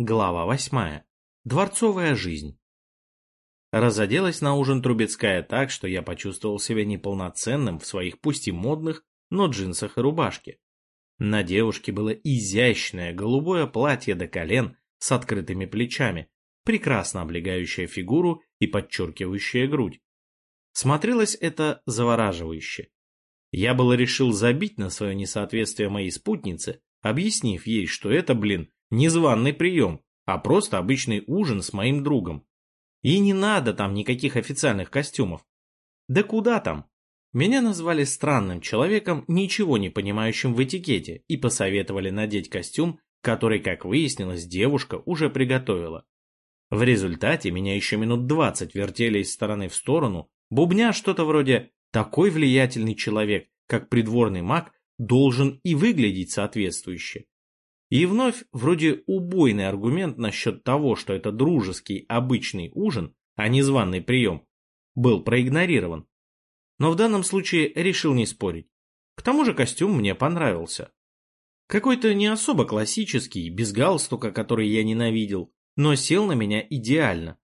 Глава восьмая. Дворцовая жизнь. Разоделась на ужин Трубецкая так, что я почувствовал себя неполноценным в своих пусть и модных, но джинсах и рубашке. На девушке было изящное голубое платье до колен с открытыми плечами, прекрасно облегающее фигуру и подчеркивающее грудь. Смотрелось это завораживающе. Я было решил забить на свое несоответствие моей спутнице, объяснив ей, что это, блин, не званный прием, а просто обычный ужин с моим другом. И не надо там никаких официальных костюмов. Да куда там? Меня назвали странным человеком, ничего не понимающим в этикете, и посоветовали надеть костюм, который, как выяснилось, девушка уже приготовила. В результате меня еще минут двадцать вертели из стороны в сторону, бубня что-то вроде «такой влиятельный человек, как придворный маг, должен и выглядеть соответствующе». И вновь вроде убойный аргумент насчет того, что это дружеский обычный ужин, а не званый прием, был проигнорирован. Но в данном случае решил не спорить. К тому же костюм мне понравился. Какой-то не особо классический, без галстука, который я ненавидел, но сел на меня идеально.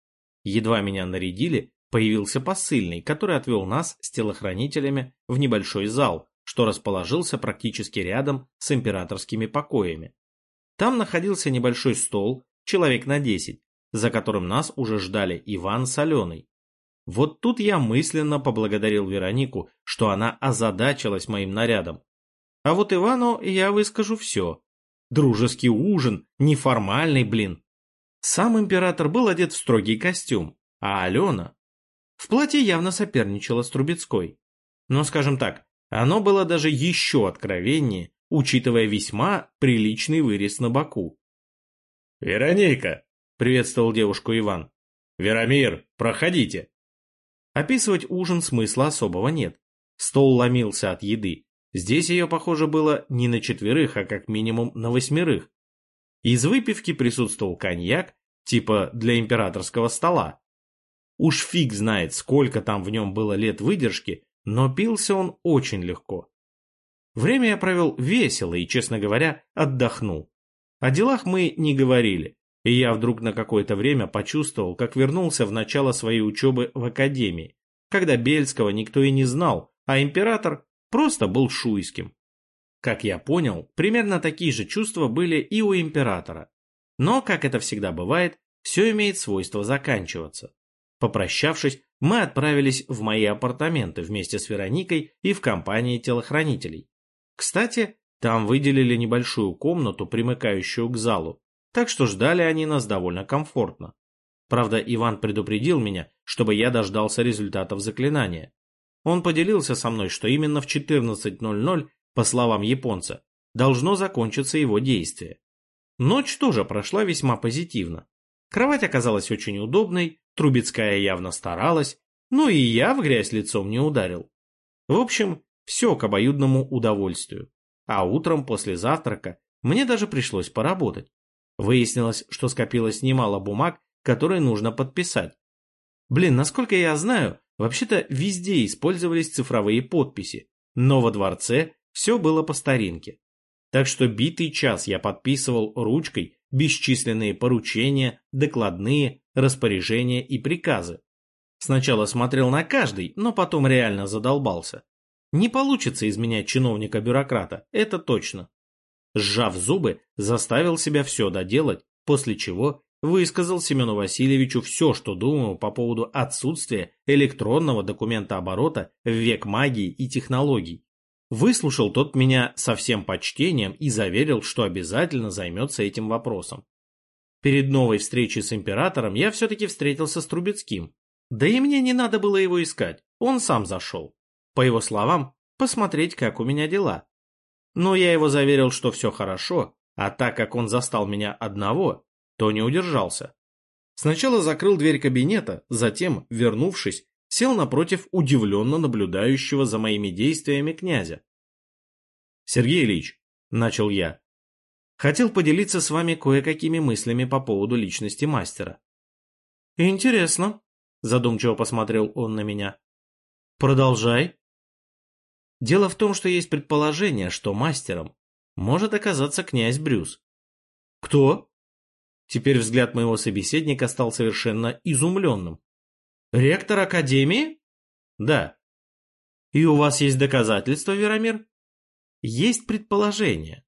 Едва меня нарядили, появился посыльный, который отвел нас с телохранителями в небольшой зал, что расположился практически рядом с императорскими покоями. Там находился небольшой стол, человек на десять, за которым нас уже ждали Иван с Аленой. Вот тут я мысленно поблагодарил Веронику, что она озадачилась моим нарядом. А вот Ивану я выскажу все. Дружеский ужин, неформальный, блин. Сам император был одет в строгий костюм, а Алена в платье явно соперничала с Трубецкой. Но, скажем так, оно было даже еще откровеннее, учитывая весьма приличный вырез на боку. «Веронейка!» — приветствовал девушку Иван. «Веромир, проходите!» Описывать ужин смысла особого нет. Стол ломился от еды. Здесь ее, похоже, было не на четверых, а как минимум на восьмерых. Из выпивки присутствовал коньяк, типа для императорского стола. Уж фиг знает, сколько там в нем было лет выдержки, но пился он очень легко. Время я провел весело и, честно говоря, отдохнул. О делах мы не говорили, и я вдруг на какое-то время почувствовал, как вернулся в начало своей учебы в академии, когда Бельского никто и не знал, а император просто был шуйским. Как я понял, примерно такие же чувства были и у императора. Но, как это всегда бывает, все имеет свойство заканчиваться. Попрощавшись, мы отправились в мои апартаменты вместе с Вероникой и в компании телохранителей. Кстати, там выделили небольшую комнату, примыкающую к залу, так что ждали они нас довольно комфортно. Правда, Иван предупредил меня, чтобы я дождался результатов заклинания. Он поделился со мной, что именно в 14.00, по словам японца, должно закончиться его действие. Ночь тоже прошла весьма позитивно. Кровать оказалась очень удобной, Трубецкая явно старалась, но и я в грязь лицом не ударил. В общем, все к обоюдному удовольствию. А утром после завтрака мне даже пришлось поработать. Выяснилось, что скопилось немало бумаг, которые нужно подписать. Блин, насколько я знаю, вообще-то везде использовались цифровые подписи, но во дворце все было по старинке. Так что битый час я подписывал ручкой бесчисленные поручения, докладные, распоряжения и приказы. Сначала смотрел на каждый, но потом реально задолбался. Не получится из меня чиновника-бюрократа, это точно. Сжав зубы, заставил себя все доделать, после чего высказал Семену Васильевичу все, что думаю по поводу отсутствия электронного документа оборота в век магии и технологий. Выслушал тот меня со всем почтением и заверил, что обязательно займется этим вопросом. Перед новой встречей с императором я все-таки встретился с Трубецким. Да и мне не надо было его искать, он сам зашел. По его словам, посмотреть, как у меня дела. Но я его заверил, что все хорошо, а так как он застал меня одного, то не удержался. Сначала закрыл дверь кабинета, затем, вернувшись, сел напротив удивленно наблюдающего за моими действиями князя. «Сергей Ильич», — начал я, — «хотел поделиться с вами кое-какими мыслями по поводу личности мастера». «Интересно», — задумчиво посмотрел он на меня. «Продолжай». Дело в том, что есть предположение, что мастером может оказаться князь Брюс. «Кто?» Теперь взгляд моего собеседника стал совершенно изумленным. «Ректор Академии?» «Да». «И у вас есть доказательства, Веромир?» «Есть предположение».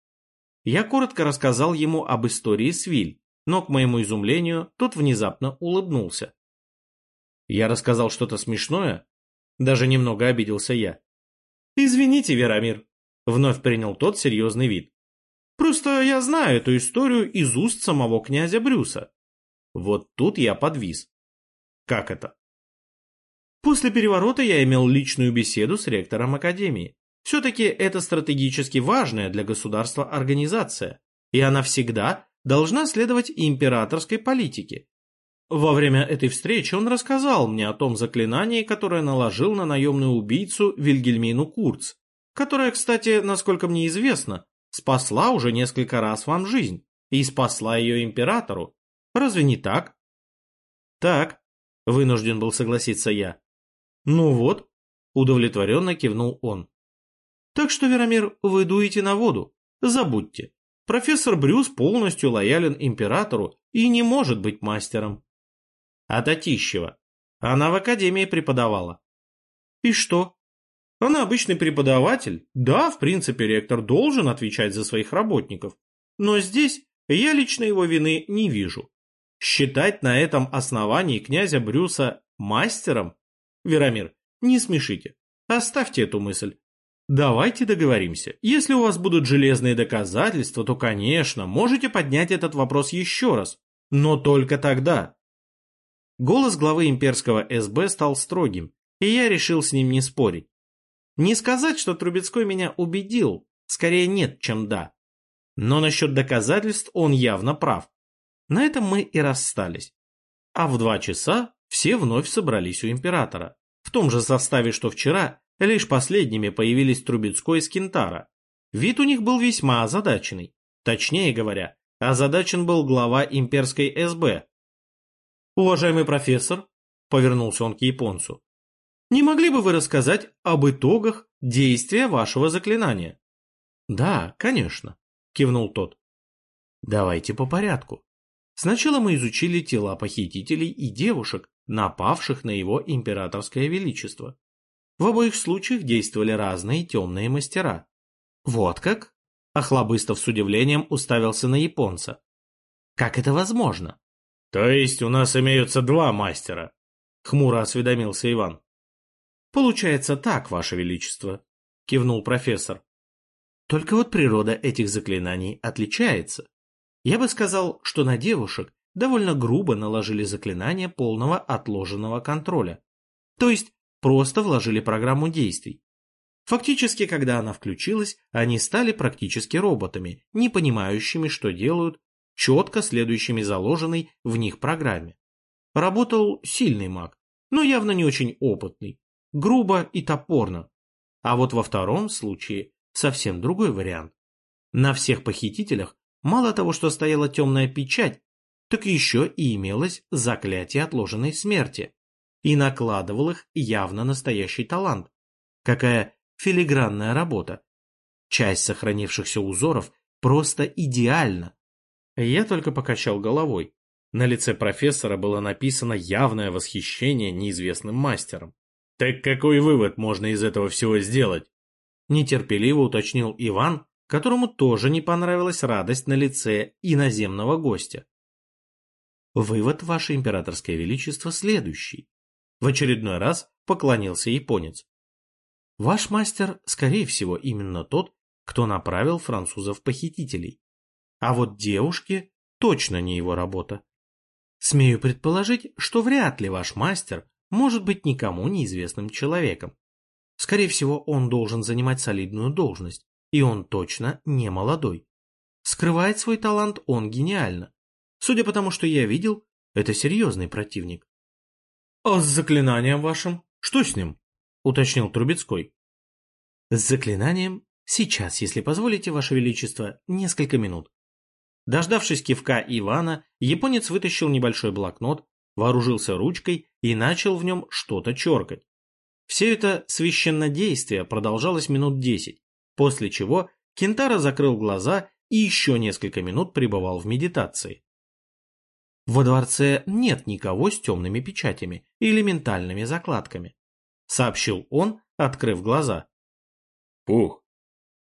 Я коротко рассказал ему об истории Свиль, но, к моему изумлению, тот внезапно улыбнулся. Я рассказал что-то смешное? Даже немного обиделся я. «Извините, Веромир», — вновь принял тот серьезный вид. «Просто я знаю эту историю из уст самого князя Брюса». Вот тут я подвис. «Как это?» После переворота я имел личную беседу с ректором Академии. Все-таки это стратегически важная для государства организация, и она всегда должна следовать императорской политике. Во время этой встречи он рассказал мне о том заклинании, которое наложил на наемную убийцу Вильгельмину Курц, которая, кстати, насколько мне известно, спасла уже несколько раз вам жизнь и спасла ее императору. Разве не так? Так, вынужден был согласиться я. Ну вот, удовлетворенно кивнул он. Так что, Веромир, вы дуете на воду. Забудьте. Профессор Брюс полностью лоялен императору и не может быть мастером. А Татищева? Она в академии преподавала. И что? Она обычный преподаватель. Да, в принципе, ректор должен отвечать за своих работников. Но здесь я лично его вины не вижу. Считать на этом основании князя Брюса мастером? Веромир, не смешите. Оставьте эту мысль. Давайте договоримся. Если у вас будут железные доказательства, то, конечно, можете поднять этот вопрос еще раз. Но только тогда, Голос главы имперского СБ стал строгим, и я решил с ним не спорить. Не сказать, что Трубецкой меня убедил, скорее нет, чем да. Но насчет доказательств он явно прав. На этом мы и расстались. А в два часа все вновь собрались у императора. В том же составе, что вчера, лишь последними появились Трубецкой с Кентара. Вид у них был весьма озадаченный. Точнее говоря, озадачен был глава имперской СБ, «Уважаемый профессор», — повернулся он к японцу, «не могли бы вы рассказать об итогах действия вашего заклинания?» «Да, конечно», — кивнул тот. «Давайте по порядку. Сначала мы изучили тела похитителей и девушек, напавших на его императорское величество. В обоих случаях действовали разные темные мастера. Вот как? Охлобыстов с удивлением уставился на японца. Как это возможно? «То есть у нас имеются два мастера?» — хмуро осведомился Иван. «Получается так, Ваше Величество», — кивнул профессор. «Только вот природа этих заклинаний отличается. Я бы сказал, что на девушек довольно грубо наложили заклинание полного отложенного контроля. То есть просто вложили программу действий. Фактически, когда она включилась, они стали практически роботами, не понимающими, что делают четко следующими заложенной в них программе. Работал сильный маг, но явно не очень опытный, грубо и топорно. А вот во втором случае совсем другой вариант. На всех похитителях мало того, что стояла темная печать, так еще и имелось заклятие отложенной смерти. И накладывал их явно настоящий талант. Какая филигранная работа. Часть сохранившихся узоров просто идеально я только покачал головой. На лице профессора было написано явное восхищение неизвестным мастером. «Так какой вывод можно из этого всего сделать?» Нетерпеливо уточнил Иван, которому тоже не понравилась радость на лице иноземного гостя. «Вывод, Ваше Императорское Величество, следующий». В очередной раз поклонился японец. «Ваш мастер, скорее всего, именно тот, кто направил французов-похитителей. А вот девушки точно не его работа. Смею предположить, что вряд ли ваш мастер может быть никому неизвестным человеком. Скорее всего, он должен занимать солидную должность, и он точно не молодой. Скрывает свой талант он гениально. Судя по тому, что я видел, это серьезный противник. — А с заклинанием вашим? Что с ним? — уточнил Трубецкой. — С заклинанием сейчас, если позволите, ваше величество, несколько минут. Дождавшись кивка Ивана, японец вытащил небольшой блокнот, вооружился ручкой и начал в нем что-то черкать. Все это священнодействие продолжалось минут десять, после чего Кентара закрыл глаза и еще несколько минут пребывал в медитации. Во дворце нет никого с темными печатями или ментальными закладками, сообщил он, открыв глаза. Ух,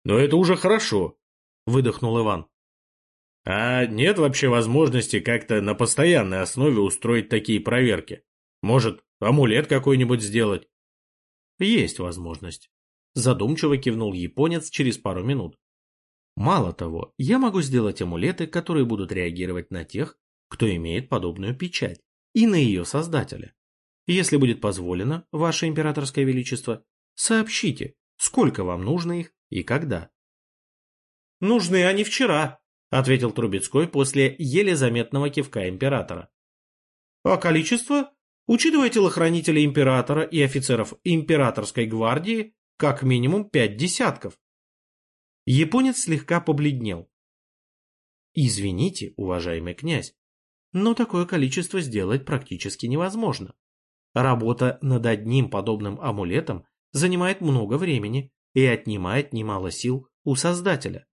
но это уже хорошо, выдохнул Иван. А нет вообще возможности как-то на постоянной основе устроить такие проверки? Может, амулет какой-нибудь сделать? Есть возможность. Задумчиво кивнул японец через пару минут. Мало того, я могу сделать амулеты, которые будут реагировать на тех, кто имеет подобную печать, и на ее создателя. Если будет позволено, Ваше Императорское Величество, сообщите, сколько вам нужно их и когда. «Нужны они вчера», — ответил Трубецкой после еле заметного кивка императора. «А количество? Учитывая телохранителей императора и офицеров императорской гвардии, как минимум пять десятков». Японец слегка побледнел. «Извините, уважаемый князь, но такое количество сделать практически невозможно. Работа над одним подобным амулетом занимает много времени и отнимает немало сил у создателя.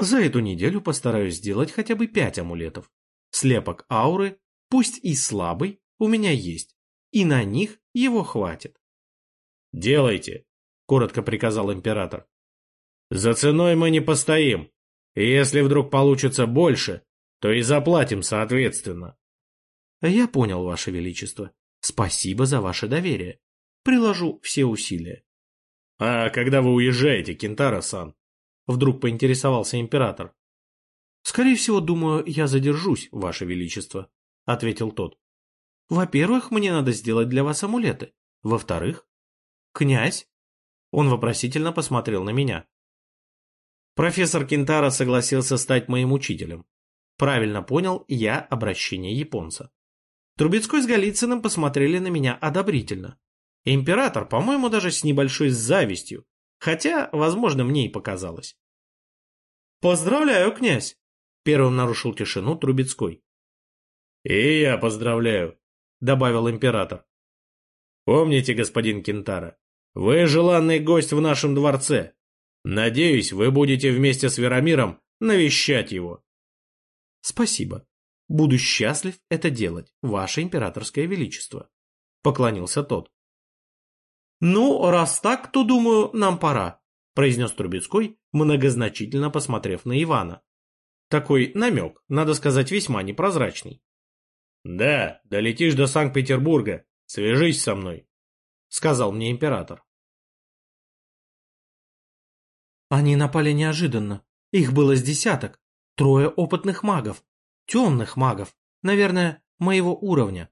За эту неделю постараюсь сделать хотя бы пять амулетов. Слепок ауры, пусть и слабый, у меня есть, и на них его хватит. «Делайте», — коротко приказал император. «За ценой мы не постоим, и если вдруг получится больше, то и заплатим соответственно». «Я понял, Ваше Величество. Спасибо за ваше доверие. Приложу все усилия». «А когда вы уезжаете, Кентара-сан?» Вдруг поинтересовался император. «Скорее всего, думаю, я задержусь, Ваше Величество», — ответил тот. «Во-первых, мне надо сделать для вас амулеты. Во-вторых, князь?» Он вопросительно посмотрел на меня. Профессор Кентара согласился стать моим учителем. Правильно понял я обращение японца. Трубецкой с Голицыным посмотрели на меня одобрительно. Император, по-моему, даже с небольшой завистью, хотя, возможно, мне и показалось. «Поздравляю, князь!» — первым нарушил тишину Трубецкой. «И я поздравляю», — добавил император. «Помните, господин Кентара, вы желанный гость в нашем дворце. Надеюсь, вы будете вместе с Верамиром навещать его». «Спасибо. Буду счастлив это делать, ваше императорское величество», — поклонился тот. «Ну, раз так, то, думаю, нам пора», — произнес Трубецкой, многозначительно посмотрев на Ивана. Такой намек, надо сказать, весьма непрозрачный. «Да, долетишь до Санкт-Петербурга, свяжись со мной», — сказал мне император. Они напали неожиданно. Их было с десяток. Трое опытных магов. Темных магов. Наверное, моего уровня.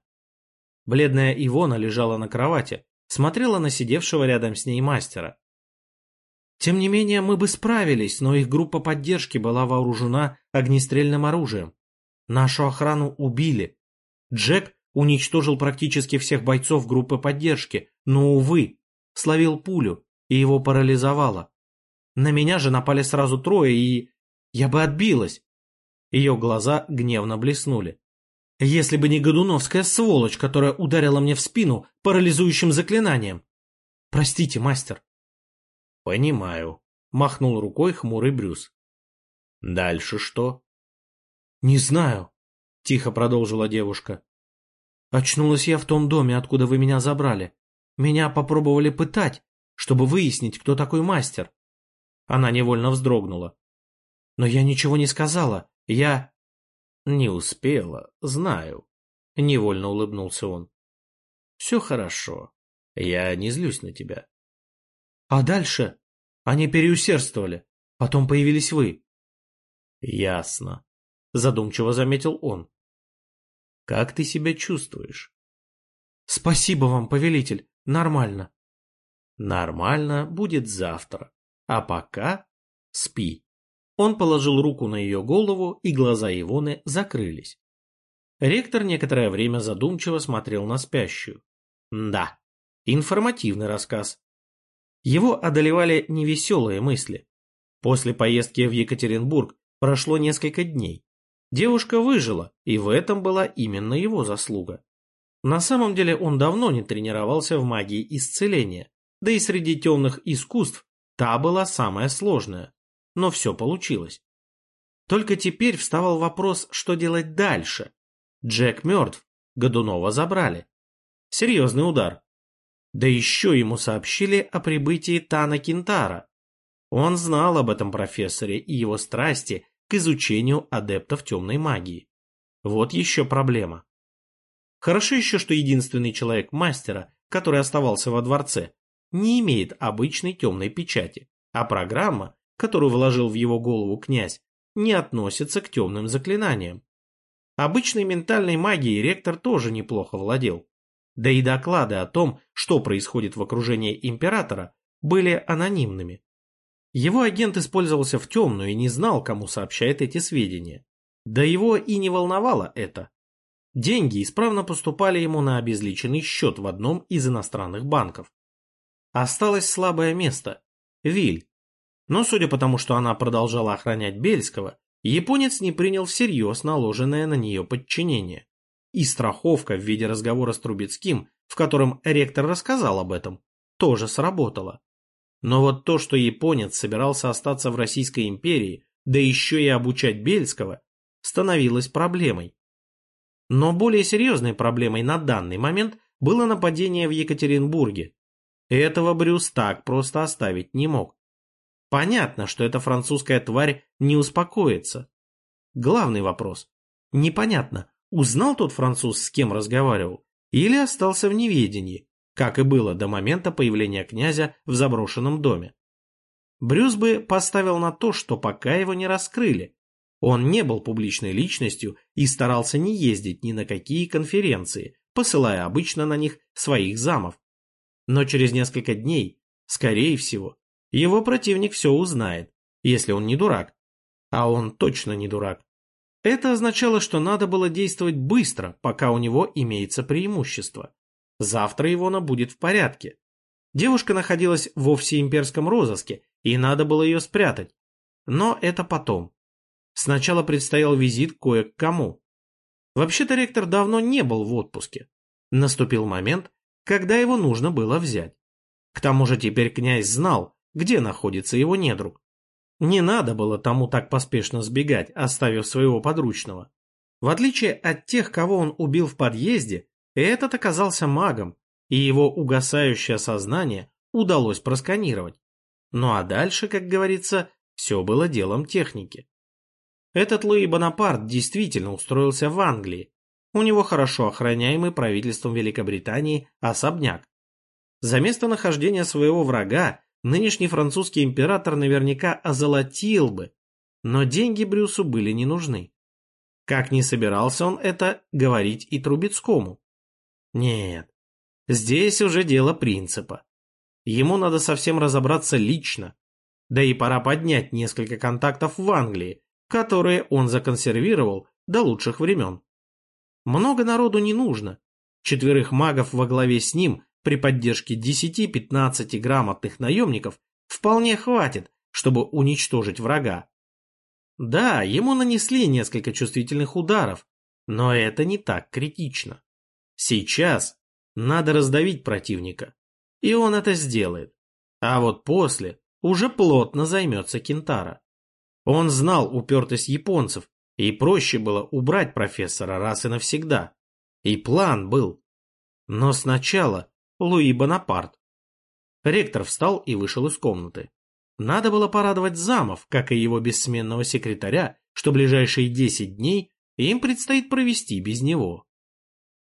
Бледная Ивона лежала на кровати, смотрела на сидевшего рядом с ней мастера. Тем не менее, мы бы справились, но их группа поддержки была вооружена огнестрельным оружием. Нашу охрану убили. Джек уничтожил практически всех бойцов группы поддержки, но, увы, словил пулю, и его парализовало. На меня же напали сразу трое, и... Я бы отбилась. Ее глаза гневно блеснули. Если бы не Годуновская сволочь, которая ударила мне в спину парализующим заклинанием. Простите, мастер. Понимаю, махнул рукой хмурый Брюс. Дальше что? Не знаю, тихо продолжила девушка. Очнулась я в том доме, откуда вы меня забрали. Меня попробовали пытать, чтобы выяснить, кто такой мастер. Она невольно вздрогнула. Но я ничего не сказала. Я... «Не успела, знаю», — невольно улыбнулся он. «Все хорошо. Я не злюсь на тебя». «А дальше? Они переусердствовали. Потом появились вы». «Ясно», — задумчиво заметил он. «Как ты себя чувствуешь?» «Спасибо вам, повелитель. Нормально». «Нормально будет завтра. А пока спи». Он положил руку на ее голову, и глаза Ивоны закрылись. Ректор некоторое время задумчиво смотрел на спящую. Да, информативный рассказ. Его одолевали невеселые мысли. После поездки в Екатеринбург прошло несколько дней. Девушка выжила, и в этом была именно его заслуга. На самом деле он давно не тренировался в магии исцеления, да и среди темных искусств та была самая сложная но все получилось. Только теперь вставал вопрос, что делать дальше. Джек мертв, Годунова забрали. Серьезный удар. Да еще ему сообщили о прибытии Тана Кинтара. Он знал об этом профессоре и его страсти к изучению адептов темной магии. Вот еще проблема. Хорошо еще, что единственный человек мастера, который оставался во дворце, не имеет обычной темной печати, а программа, которую вложил в его голову князь, не относится к темным заклинаниям. Обычной ментальной магией ректор тоже неплохо владел. Да и доклады о том, что происходит в окружении императора, были анонимными. Его агент использовался в темную и не знал, кому сообщает эти сведения. Да его и не волновало это. Деньги исправно поступали ему на обезличенный счет в одном из иностранных банков. Осталось слабое место – Виль. Но судя по тому, что она продолжала охранять Бельского, японец не принял всерьез наложенное на нее подчинение. И страховка в виде разговора с Трубецким, в котором ректор рассказал об этом, тоже сработала. Но вот то, что японец собирался остаться в Российской империи, да еще и обучать Бельского, становилось проблемой. Но более серьезной проблемой на данный момент было нападение в Екатеринбурге. Этого Брюс так просто оставить не мог. Понятно, что эта французская тварь не успокоится. Главный вопрос. Непонятно, узнал тот француз, с кем разговаривал, или остался в неведении, как и было до момента появления князя в заброшенном доме. Брюс бы поставил на то, что пока его не раскрыли, он не был публичной личностью и старался не ездить ни на какие конференции, посылая обычно на них своих замов. Но через несколько дней, скорее всего, его противник все узнает, если он не дурак. А он точно не дурак. Это означало, что надо было действовать быстро, пока у него имеется преимущество. Завтра Ивона будет в порядке. Девушка находилась во всеимперском розыске, и надо было ее спрятать. Но это потом. Сначала предстоял визит кое к кому. Вообще-то ректор давно не был в отпуске. Наступил момент, когда его нужно было взять. К тому же теперь князь знал, где находится его недруг. Не надо было тому так поспешно сбегать, оставив своего подручного. В отличие от тех, кого он убил в подъезде, этот оказался магом, и его угасающее сознание удалось просканировать. Ну а дальше, как говорится, все было делом техники. Этот Луи Бонапарт действительно устроился в Англии. У него хорошо охраняемый правительством Великобритании особняк. За место нахождения своего врага нынешний французский император наверняка озолотил бы, но деньги Брюсу были не нужны. Как не собирался он это говорить и Трубецкому? Нет, здесь уже дело принципа. Ему надо совсем разобраться лично, да и пора поднять несколько контактов в Англии, которые он законсервировал до лучших времен. Много народу не нужно. Четверых магов во главе с ним при поддержке 10-15 грамотных наемников вполне хватит, чтобы уничтожить врага. Да, ему нанесли несколько чувствительных ударов, но это не так критично. Сейчас надо раздавить противника, и он это сделает. А вот после уже плотно займется Кентара. Он знал упертость японцев, и проще было убрать профессора раз и навсегда. И план был. Но сначала Луи Бонапарт. Ректор встал и вышел из комнаты. Надо было порадовать замов, как и его бессменного секретаря, что ближайшие десять дней им предстоит провести без него.